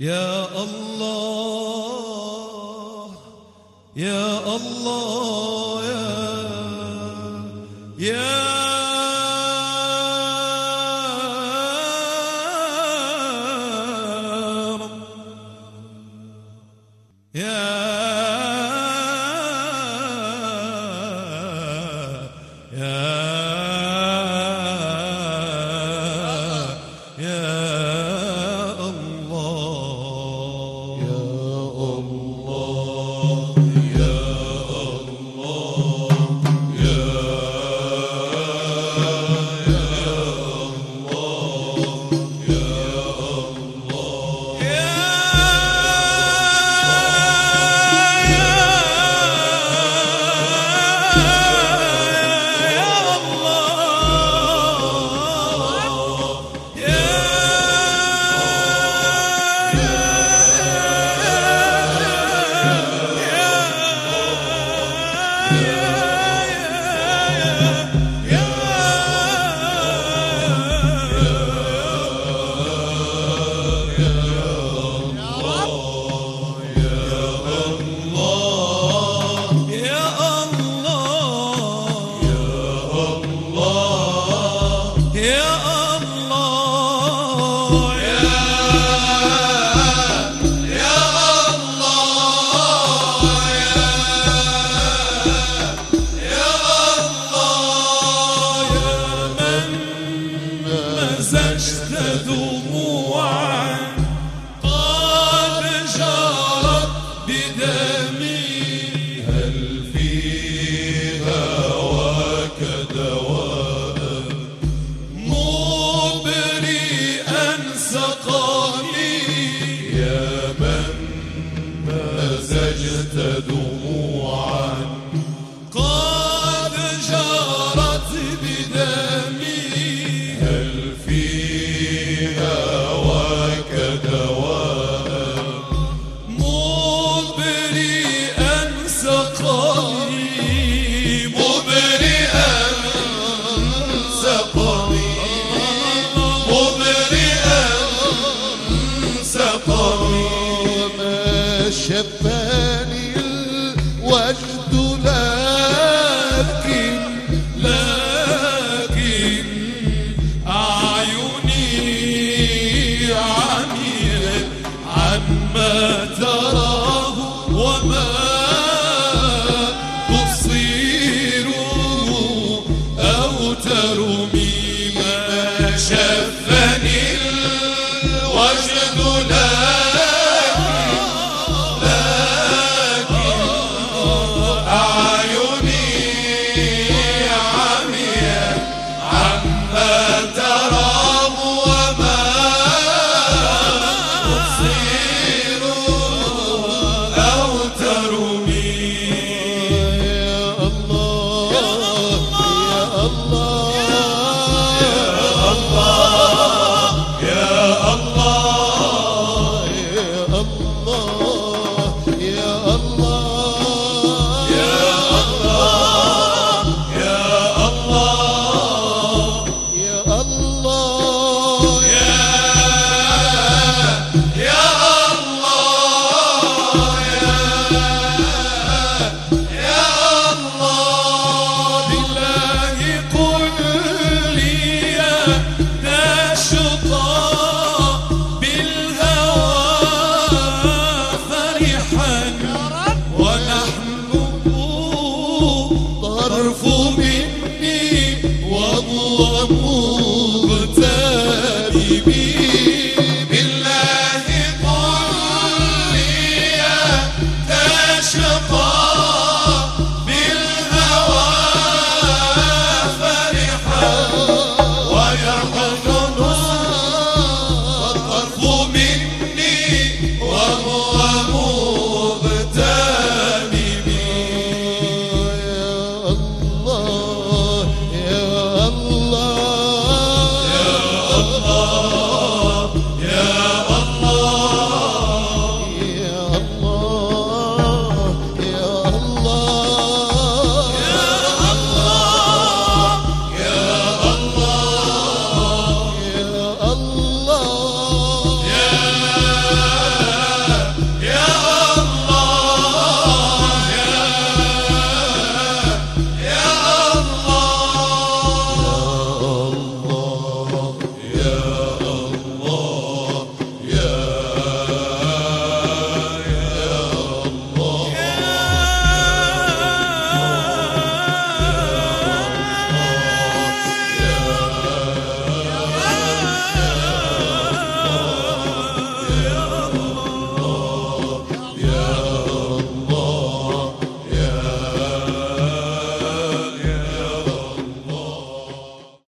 يا الله يا الله يا يا shepherd.